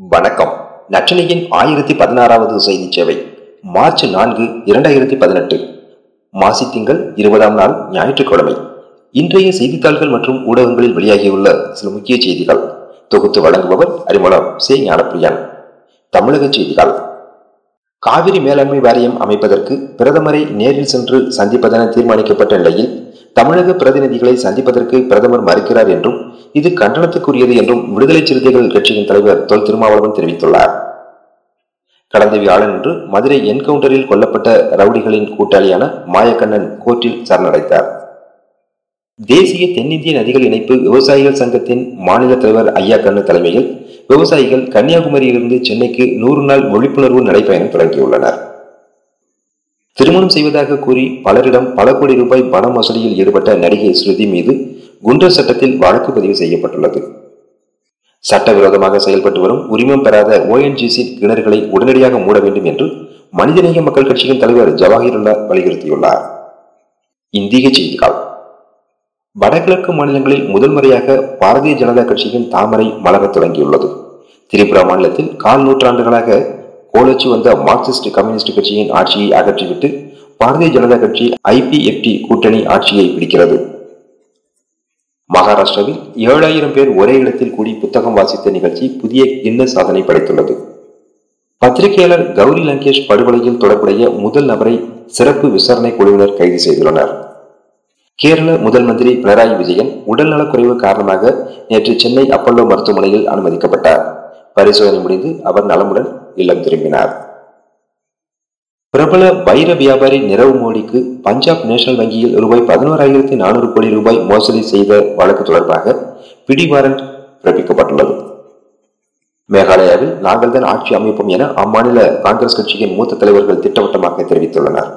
வணக்கம். நற்றினையின் ஆயிரத்தி பதினாறாவது செய்தி சேவை மார்ச் நான்கு இரண்டாயிரத்தி பதினெட்டு. மாசி திங்கள் இருபதாம் நாள் ஞாயிற்றுக்கிழமை. இன்றைய செய்தித்தாள்கள் மற்றும் ஊடகங்களில் வெளியாகியுள்ள சில முக்கிய செய்திகள். தொகுத்து வழங்குபவர் அறிமுகம் சே. ஞானப்பிரியன். தமிழக செய்திகள். காவிரி மேலாண்மை வாரியம் அமைப்பதற்கு பிரதமரை நேரில் சென்று சந்திப்பதென தீர்மானிக்கப்பட்ட நிலையில் தமிழக பிரதிநிதிகளை சந்திப்பதற்கு பிரதமர் மறுக்கிறார் என்றும் இது கண்டனத்துக்குரியது என்றும் விடுதலை சிறுத்தைகள் கட்சியின் தலைவர் தொல் திருமாவளவன் தெரிவித்துள்ளார். கடந்த வியாழனன்று மதுரை என்கவுண்டரில் கொல்லப்பட்ட ரவுடிகளின் கூட்டாளியான மாயக்கண்ணன் கோர்ட்டில் சரணடைத்தார் தேசிய தென்னிந்திய நதிகள் இணைப்பு விவசாயிகள் சங்கத்தின் மாநில தலைவர் ஐயா கண்ணு தலைமையில் விவசாயிகள் கன்னியாகுமரியிலிருந்து சென்னைக்கு நூறு நாள் விழிப்புணர்வு நடைபயணம் தொடங்கியுள்ளனர். திருமணம் செய்வதாக கூறி பலரிடம் பல கோடி ரூபாய் பண மோசடியில் ஈடுபட்ட நடிகை ஸ்ருதி மீது குண்டர் சட்டத்தில் வழக்கு பதிவு செய்யப்பட்டுள்ளது. சட்டவிரோதமாக செயல்பட்டு வரும் உரிமம் பெறாத ஓஎன்ஜிசி கிணறுகளை உடனடியாக மூட வேண்டும் என்று மனிதநேய மக்கள் கட்சியின் தலைவர் ஜவாஹிருல்லா வலியுறுத்தியுள்ளார். இந்திய செய்திகள். வடகிழக்கு மாநிலங்களில் முதல் முறையாக பாரதிய ஜனதா கட்சியின் தாமரை மலரத் தொடங்கியுள்ளது. திரிபுரா மாநிலத்தில் கால் நூற்றாண்டுகளாக கோலச்சு வந்த மார்க்சிஸ்ட் கம்யூனிஸ்ட் கட்சியின் ஆட்சியை அகற்றிவிட்டு பாரதிய ஜனதா கட்சி ஐபிஎஃப்டி கூட்டணி ஆட்சியை பிடிக்கிறது. மகாராஷ்டிராவில் ஏழாயிரம் பேர் ஒரே இடத்தில் கூடி புத்தகம் வாசித்த நிகழ்ச்சி புதிய கிண்ண சாதனை படைத்துள்ளது. பத்திரிகையாளர் கௌரி லங்கேஷ் படுகொலையில் தொடர்புடைய முதல் நபரை சிறப்பு விசாரணை குழுவினர் கைது செய்துள்ளனர். கேரள முதல் மந்திரி பினராயி விஜயன் உடல்நலக்குறைவு காரணமாக நேற்று சென்னை அப்பல்லோ மருத்துவமனையில் அனுமதிக்கப்பட்டார். பரிசோதனை முடிந்து அவர் நலமுடன் இல்லம் திரும்பினார். பிரபல வைர வியாபாரி நிரவ் மோடிக்கு பஞ்சாப் நேஷனல் வங்கியில் ரூபாய் பதினோராயிரத்தி நானூறு கோடி ரூபாய் மோசடி செய்த வழக்கு தொடர்பாக பிடி வாரண்ட் பிறப்பிக்கப்பட்டுள்ளது. மேகாலயாவில் நாங்கள் தான் ஆட்சி அமைப்போம் என அம்மாநில காங்கிரஸ் கட்சியின் மூத்த தலைவர்கள் திட்டவட்டமாக தெரிவித்துள்ளனர்.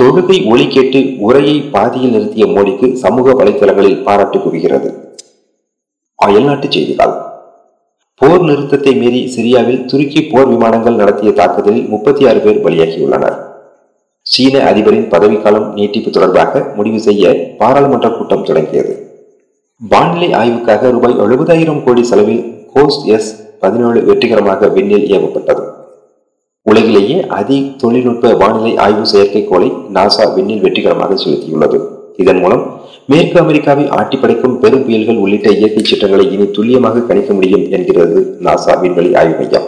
தொழுகை ஒளி கேட்டு உரையை பாதியில் நிறுத்திய மோடிக்கு சமூக வலைதளங்களில் பாராட்டு குவிகிறது. அயல்நாட்டு செய்திகள். போர் நிறுத்தத்தை மீறி சிரியாவில் துருக்கி போர் விமானங்கள் நடத்திய தாக்குதலில் முப்பத்தி ஆறு பேர் பலியாகியுள்ளனர். சீன அதிபரின் பதவிக்காலம் நீட்டிப்பு தொடர்பாக முடிவு செய்ய பாராளுமன்ற கூட்டம் தொடங்கியது. வானிலை ஆய்வுக்காக ரூபாய் எழுபதாயிரம் கோடி செலவில் கோஸ் எஸ் பதினேழு வெற்றிகரமாக விண்ணில் ஏவப்பட்டது. உலகிலேயே அதி தொழில்நுட்ப வானிலை ஆய்வு செயற்கைக்கோளை நாசா விண்ணில் வெற்றிகரமாக செலுத்தியுள்ளது. இதன் மூலம் மேற்கு அமெரிக்காவை ஆட்டி படைக்கும் பெரும் புயல்கள் உள்ளிட்ட இயற்கை சட்டங்களை இனி துல்லியமாக கணிக்க முடியும் என்கிறது நாசா விண்வெளி ஆய்வு மையம்.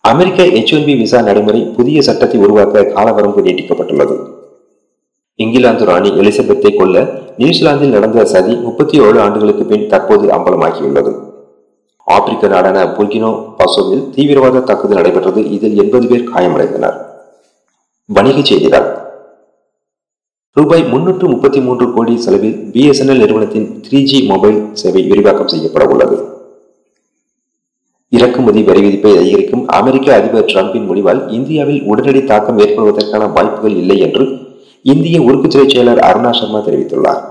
அமெரிக்க எச் ஒன் பி விசா நடைமுறை புதிய சட்டத்தை உருவாக்க காலவரம்பு நீட்டிக்கப்பட்டுள்ளது. இங்கிலாந்து ராணி எலிசபெத்தை கொல்ல நியூசிலாந்தில் நடந்த சதி முப்பத்தி ஏழு ஆண்டுகளுக்கு பின் தற்போது அம்பலமாகியுள்ளது. ஆப்பிரிக்க நாடான புர்கினோ பசோவில் தீவிரவாத தாக்குதல் நடைபெற்றது. இதில் எண்பது பேர் காயமடைந்தனர். வணிகச் செய்திகள். ரூபாய் முன்னூற்று முப்பத்தி மூன்று கோடி செலவில் பிஎஸ்என்எல் நிறுவனத்தின் த்ரீ ஜி மொபைல் சேவை விரிவாக்கம் செய்யப்பட உள்ளது. இறக்குமதி வரி விதிப்பை அதிகரிக்கும் அமெரிக்க அதிபர் டிரம்பின் முடிவால் இந்தியாவில் உடனடி தாக்கம் ஏற்படுவதற்கான வாய்ப்புகள் இல்லை என்று இந்திய உறுப்புத்துறை செயலர் அருணா சர்மா தெரிவித்துள்ளார்.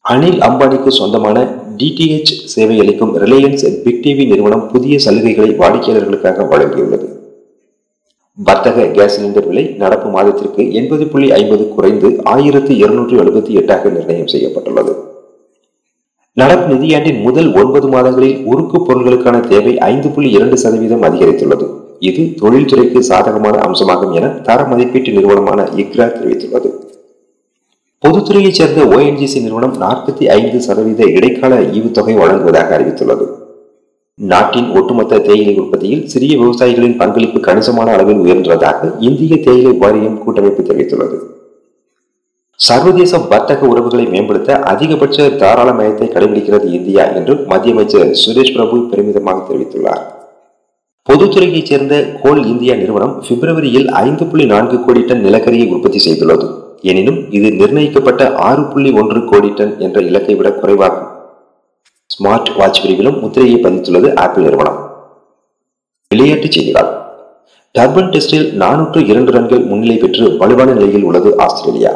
அனில் அம்பானிக்கு சொந்தமான டிடிஎச் சேவை அளிக்கும் ரிலையன்ஸ் பிக் டிவி நிறுவனம் புதிய சலுகைகளை வாடிக்கையாளர்களுக்காக வழங்கியுள்ளது. வர்த்தக கேஸ் சிலிண்டர் விலை நடப்பு மாதத்திற்கு எண்பது புள்ளி ஐம்பது குறைந்து ஆயிரத்து இருநூற்று எழுபத்தி எட்டாக நிர்ணயம் செய்யப்பட்டுள்ளது. நடப்பு நிதியாண்டின் முதல் ஒன்பது மாதங்களில் உருக்கு பொருட்களுக்கான தேவை ஐந்து புள்ளி இரண்டு சதவீதம் அதிகரித்துள்ளது. இது தொழில்துறைக்கு சாதகமான அம்சமாகும் என தர மதிப்பீட்டு நிறுவனமான இக்ரா தெரிவித்துள்ளது. பொதுத்துறையைச் சேர்ந்த ஓஎன்ஜிசி நிறுவனம் நாற்பத்தி ஐந்து சதவீத இடைக்கால ஈவுத்தொகை வழங்குவதாக அறிவித்துள்ளது. நாட்டின் ஒட்டுமொத்த தேயிலை உற்பத்தியில் சிறிய விவசாயிகளின் பங்களிப்பு கணிசமான அளவில் உயர்ந்ததாக இந்திய தேயிலை வாரியம் கூட்டமைப்பு தெரிவித்துள்ளது. சர்வதேச வர்த்தக உறவுகளை மேம்படுத்த அதிகபட்ச தாராளமயத்தை கடைபிடிக்கிறது இந்தியா என்று மத்திய அமைச்சர் சுரேஷ் பிரபு பெருமிதமாக தெரிவித்துள்ளார். பொதுத்துறையைச் சேர்ந்த கோல் இந்தியா நிறுவனம் பிப்ரவரியில் ஐந்து புள்ளி நான்கு கோடி டன் நிலக்கரியை உற்பத்தி செய்துள்ளது. எனினும் இது நிர்ணயிக்கப்பட்ட ஆறு புள்ளி ஒன்று கோடி டன் என்ற இலக்கை விட குறைவாகும். ஸ்மார்ட் வாட்ச் பிரிவிலும் முத்திரையை பதித்துள்ளது ஆப்பிள் நிறுவனம். விளையாட்டுச் செய்திகள். டர்பன் டெஸ்டில் நானூற்று இரண்டு ரன்கள் முன்னிலை பெற்று வலுவான நிலையில் உள்ளது ஆஸ்திரேலியா.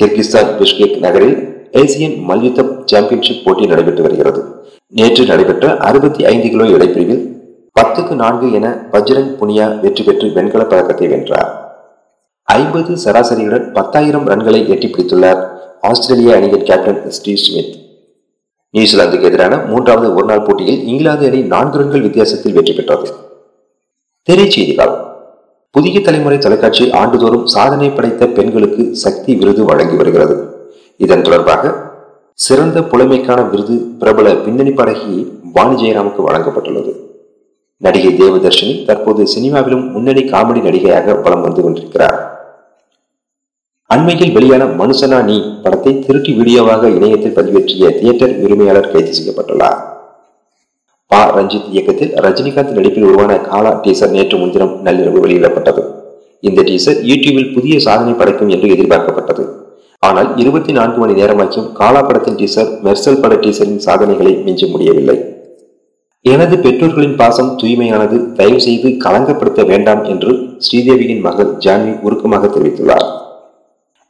கிர்கிஸ்தான் பிஷ்கேக் நகரில் ஏசியன் மல்யுத்த சாம்பியன்ஷிப் போட்டி நடைபெற்று வருகிறது. நேற்று நடைபெற்ற அறுபத்தி ஐந்து கிலோ இடைப்பிரிவில் பத்துக்கு நான்கு என பஜ்ரங் புனியா வெற்றி பெற்று வெண்கலப் பதக்கத்தை வென்றார். ஐம்பது சராசரியுடன் பத்தாயிரம் ரன்களை எட்டி பிடித்துள்ளார் ஆஸ்திரேலிய அணியின் கேப்டன் ஸ்டீவ் ஸ்மித். நியூசிலாந்துக்கு எதிரான மூன்றாவது ஒருநாள் போட்டியில் இங்கிலாந்து அணி நான்கு ரன்கள் வித்தியாசத்தில் வெற்றி பெற்றது. திரைச்செய்திகள் புதிய தலைமுறை தொலைக்காட்சி ஆண்டுதோறும் சாதனை படைத்த பெண்களுக்கு சக்தி விருது வழங்கி வருகிறது. இதன் தொடர்பாக சிறந்த புலமைக்கான விருது பிரபல பின்னணி பாடகி வாணி ஜெயராமுக்கு வழங்கப்பட்டுள்ளது. நடிகை தேவதர்ஷினி தற்போது சினிமாவிலும் முன்னணி காமெடி நடிகையாக வலம் வந்து கொண்டிருக்கிறார். அண்மையில் வெளியான மனுசனா நீ படத்தை திருட்டி வீடியோவாக இணையத்தில் பதிவேற்றிய தியேட்டர் உரிமையாளர் கைது செய்யப்பட்டுள்ளார். பா. ரஞ்சித் இயக்கத்தில் ரஜினிகாந்த் நடிப்பில் உருவான காலா டீசர் நேற்று முன்தினம் நள்ளிரவு வெளியிடப்பட்டது. இந்த டீசர் யூடியூபில் புதிய சாதனை படைக்கும் என்று எதிர்பார்க்கப்பட்டது. ஆனால் இருபத்தி நான்கு மணி நேரமாக்கியும் காலா படத்தின் டீசர் மெர்சல் பட டீசரின் சாதனைகளை மிஞ்ச முடியவில்லை. எனது பெற்றோர்களின் பாசம் தூய்மையானது தயவு செய்து கலங்கப்படுத்த வேண்டாம் என்று ஸ்ரீதேவியின் மகள் ஜான்வி உருக்கமாக தெரிவித்துள்ளார்.